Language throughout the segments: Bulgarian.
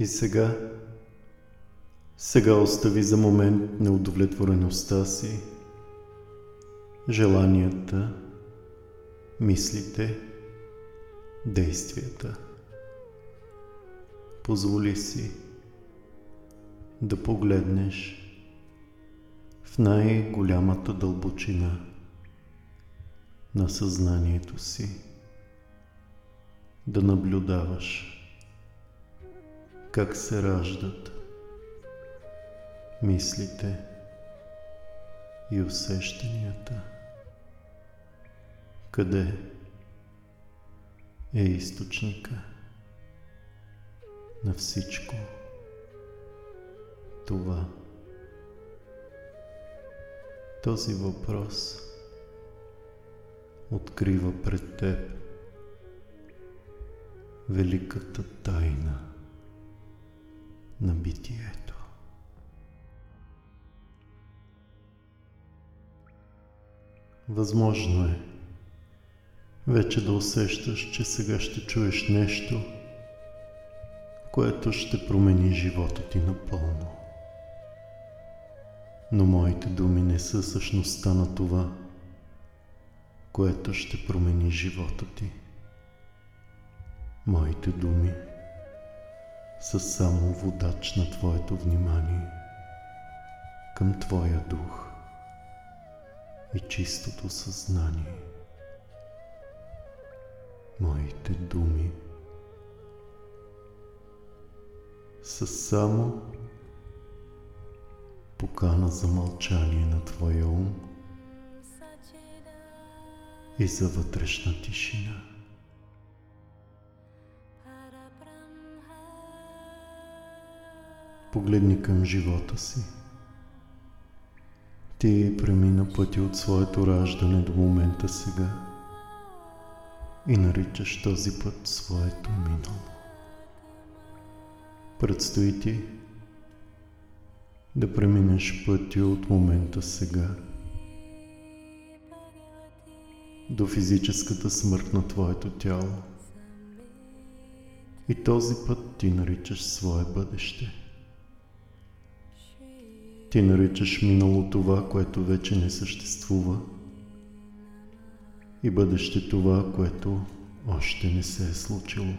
И сега, сега остави за момент неудовлетвореността си, желанията, мислите, действията. Позволи си да погледнеш в най-голямата дълбочина на съзнанието си, да наблюдаваш как се раждат мислите и усещанията. Къде е източника на всичко това? Този въпрос открива пред теб великата тайна на битието. Възможно е вече да усещаш, че сега ще чуеш нещо, което ще промени живота ти напълно. Но моите думи не са същността на това, което ще промени живота ти. Моите думи са само водач на твоето внимание към твоя дух и чистото съзнание. Моите думи са само покана за мълчание на твоя ум и за вътрешна тишина. Погледни към живота си. Ти премина пъти от своето раждане до момента сега и наричаш този път своето минало. Предстои ти да преминеш пъти от момента сега до физическата смърт на твоето тяло. И този път ти наричаш свое бъдеще. Ти наричаш минало това, което вече не съществува и бъдеще това, което още не се е случило.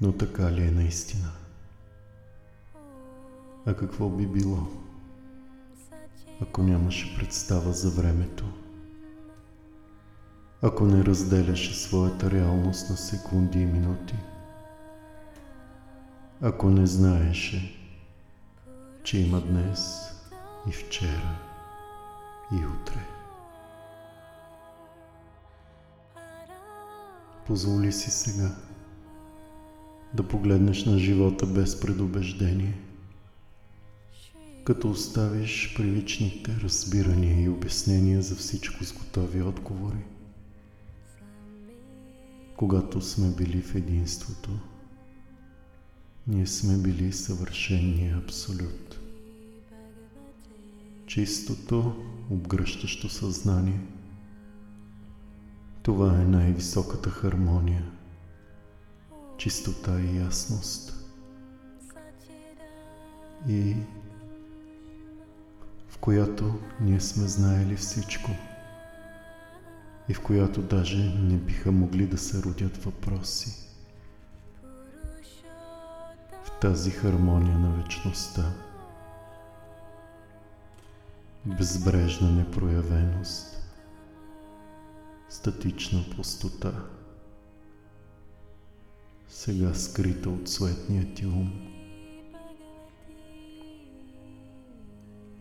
Но така ли е наистина? А какво би било, ако нямаше представа за времето? Ако не разделяше своята реалност на секунди и минути? Ако не знаеше, че има днес и вчера и утре? Позволи си сега да погледнеш на живота без предубеждение – като оставиш привичните разбирания и обяснения за всичко с готови отговори. Когато сме били в единството, ние сме били съвършения абсолют. Чистото, обгръщащо съзнание. Това е най-високата хармония, чистота и ясност. И която ние сме знаели всичко и в която даже не биха могли да се родят въпроси. Тази хармония на вечността, безбрежна непроявеност, статична пустота, сега скрита от светния ти ум,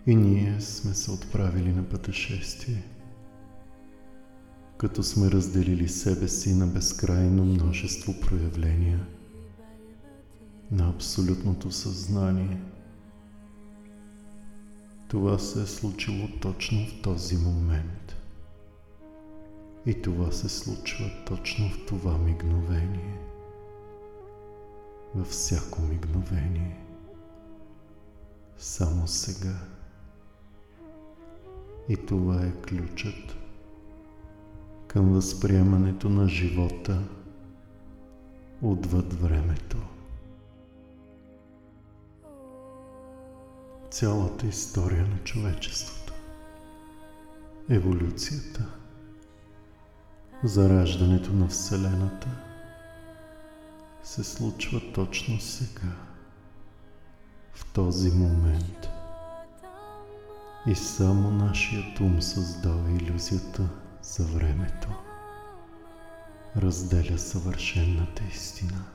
И ние сме се отправили на пътешествие, като сме разделили себе си на безкрайно множество проявления на абсолютното съзнание. Това се е случило точно в този момент. И това се случва точно в това мигновение. Във всяко мигновение. Само сега. И това е ключът към възприемането на живота отвъд времето. Цялата история на човечеството, еволюцията, зараждането на Вселената. Се случва точно сега, в този момент. И само нашият ум създава иллюзията за времето. Разделя съвършенната истина,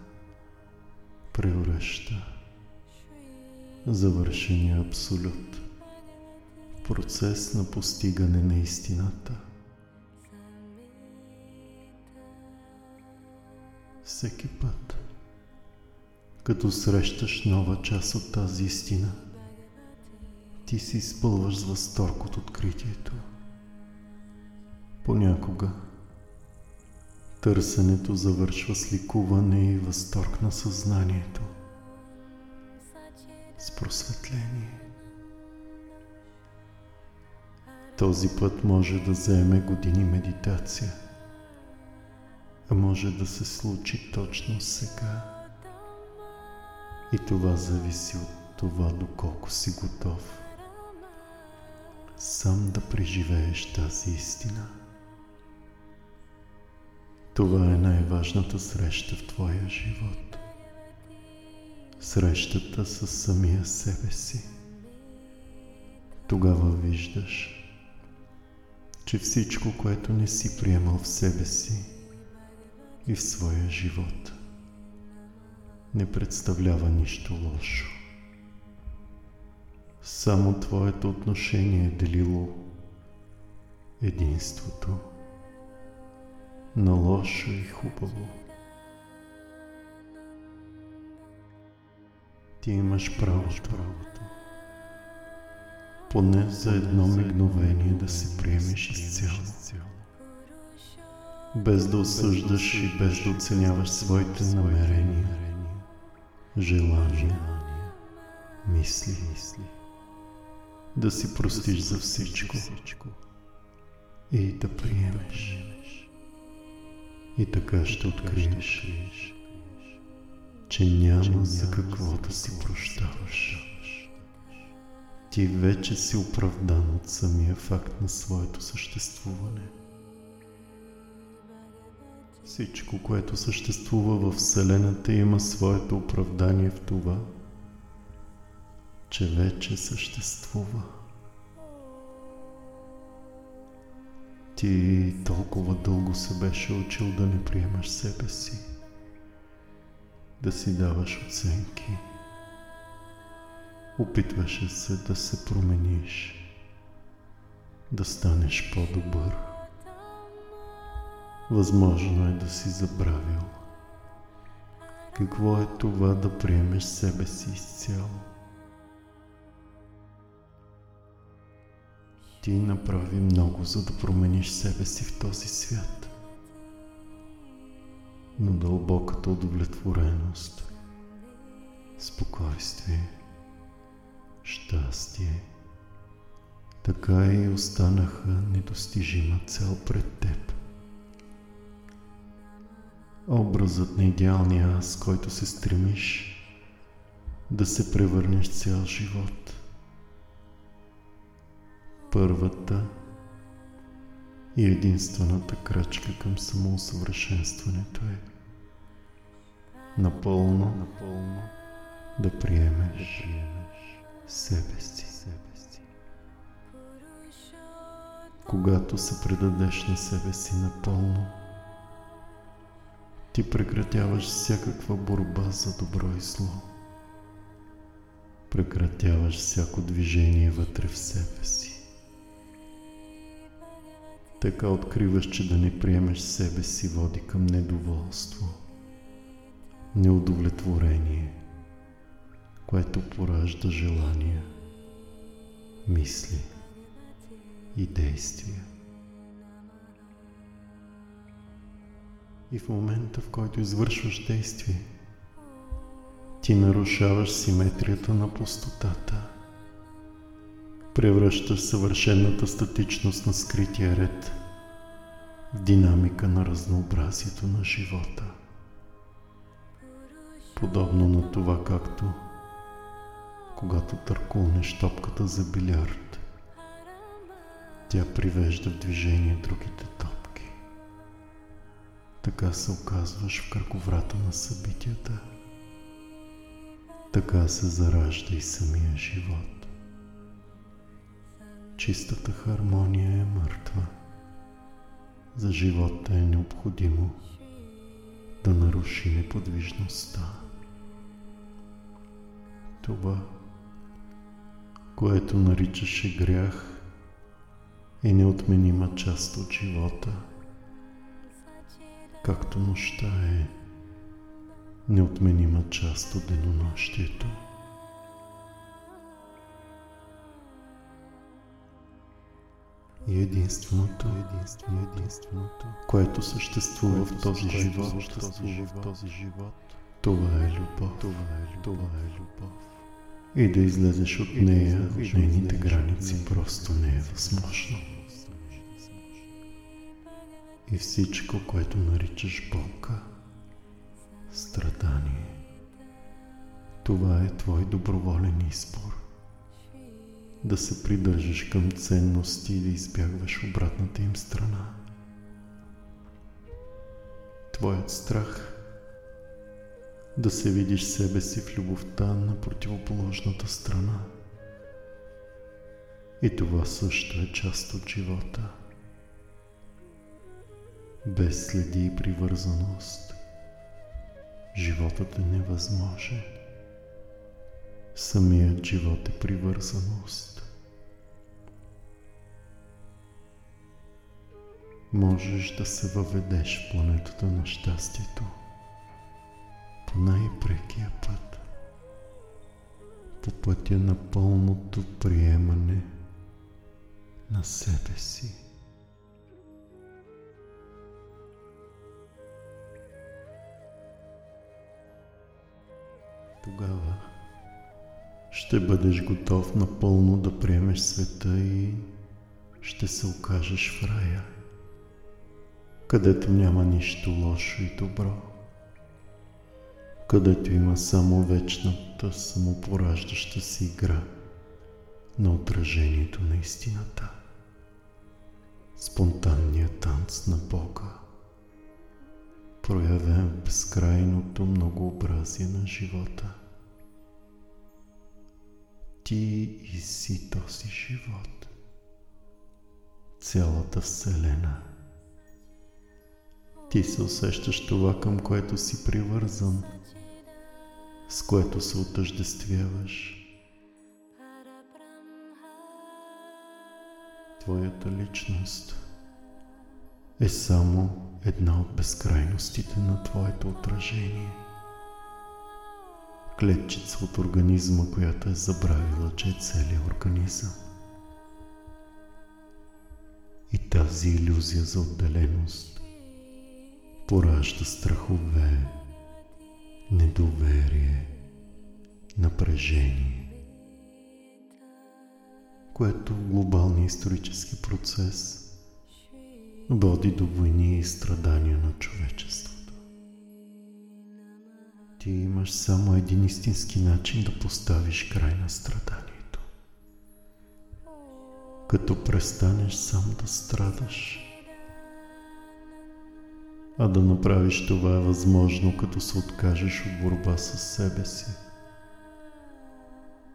превръща завършения абсолют в процес на постигане на истината. Всеки път, като срещаш нова част от тази истина, ти си изпълваш с възторг от откритието. Понякога Търсенето завършва с ликуване и възторг на съзнанието, с просветление. Този път може да заеме години медитация, а може да се случи точно сега. И това зависи от това доколко си готов сам да преживееш тази истина. Това е най-важната среща в твоя живот. Срещата с самия себе си. Тогава виждаш, че всичко, което не си приемал в себе си и в своя живот, не представлява нищо лошо. Само твоето отношение е делило единството на лошо и хубаво. Ти имаш правото, правото. Поне за едно мигновение да се приемеш изцяло. Без да осъждаш и без да оценяваш своите намерения, желания, мисли, да си простиш за всичко и да приемеш. И така ще откриеш, че няма за какво да си прощаваш. Ти вече си оправдан от самия факт на своето съществуване. Всичко, което съществува в Вселената, има своето оправдание в това, че вече съществува. Ти толкова дълго се беше учил да не приемаш себе си, да си даваш оценки. Опитваше се да се промениш, да станеш по-добър. Възможно е да си забравил. Какво е това да приемеш себе си изцяло? Ти направи много, за да промениш себе си в този свят. Но дълбоката удовлетвореност, спокойствие, щастие, така и останаха недостижима цел пред теб. Образът на идеалния аз, който се стремиш да се превърнеш цял живот – първата и единствената крачка към самоусъвършенстването е напълно, напълно да приемеш, да приемеш себе си. Себе си. Когато се предадеш на себе си напълно, ти прекратяваш всякаква борба за добро и зло. Прекратяваш всяко движение вътре в себе си. Така откриваш, че да не приемеш себе си води към недоволство, неудовлетворение, което поражда желания, мисли и действия. И в момента, в който извършваш действие, ти нарушаваш симетрията на пустотата – превръщаш съвършената статичност на скрития ред в динамика на разнообразието на живота. подобно на това както когато търкулнеш топката за билярд. Тя привежда в движение другите топки. Така се оказваш в кръговрата на събитията. Така се заражда и самия живот. Чистата хармония е мъртва. За живота е необходимо да наруши неподвижността. Това, което наричаше грях, е неотменима част от живота, както нощта е неотменима част от денонощието. И единственото, единствено, единственото, което съществува в този живот, в този живот, това е любов, това е това е любов. И да излезеш от нея, от нейните граници, просто не е възможно. И всичко, което наричаш болка, страдание, това е твой доброволен избор да се придържаш към ценности и да избягваш обратната им страна. Твоят страх да се видиш себе си в любовта на противоположната страна. И това също е част от живота. Без следи и привързаност, животът е невъзможен. Самият живот е привързаност. Можеш да се въведеш в планетата на щастието по най-прекия път, по пътя на пълното приемане на себе си. Тогава ще бъдеш готов напълно да приемеш света и ще се окажеш в рая където няма нищо лошо и добро, където има само вечната самопораждаща си игра на отражението на истината, спонтанният танц на Бога, проявен в безкрайното многообразие на живота. Ти и си този живот, цялата Вселена – ти се усещаш това, към което си привързан, с което се отъждествяваш. Твоята личност е само една от безкрайностите на твоето отражение. Клетчица от организма, която е забравила, че е целият организъм. И тази иллюзия за отделеност поражда страхове, недоверие, напрежение, което в глобалния исторически процес води до войни и страдания на човечеството. Ти имаш само един истински начин да поставиш край на страданието. Като престанеш сам да страдаш – а да направиш това е възможно, като се откажеш от борба с себе си,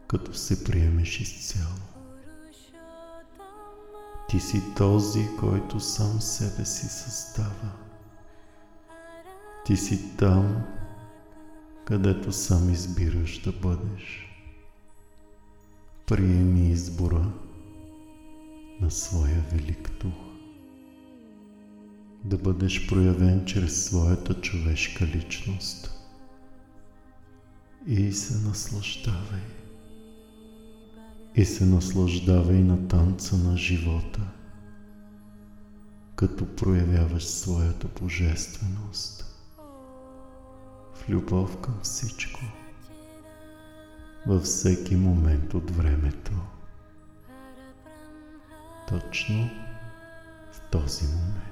като се приемеш изцяло. Ти си този, който сам себе си създава. Ти си там, където сам избираш да бъдеш. Приеми избора на своя велик дух да бъдеш проявен чрез своята човешка личност. И се наслаждавай. И се наслаждавай на танца на живота, като проявяваш своята божественост в любов към всичко, във всеки момент от времето. Точно в този момент.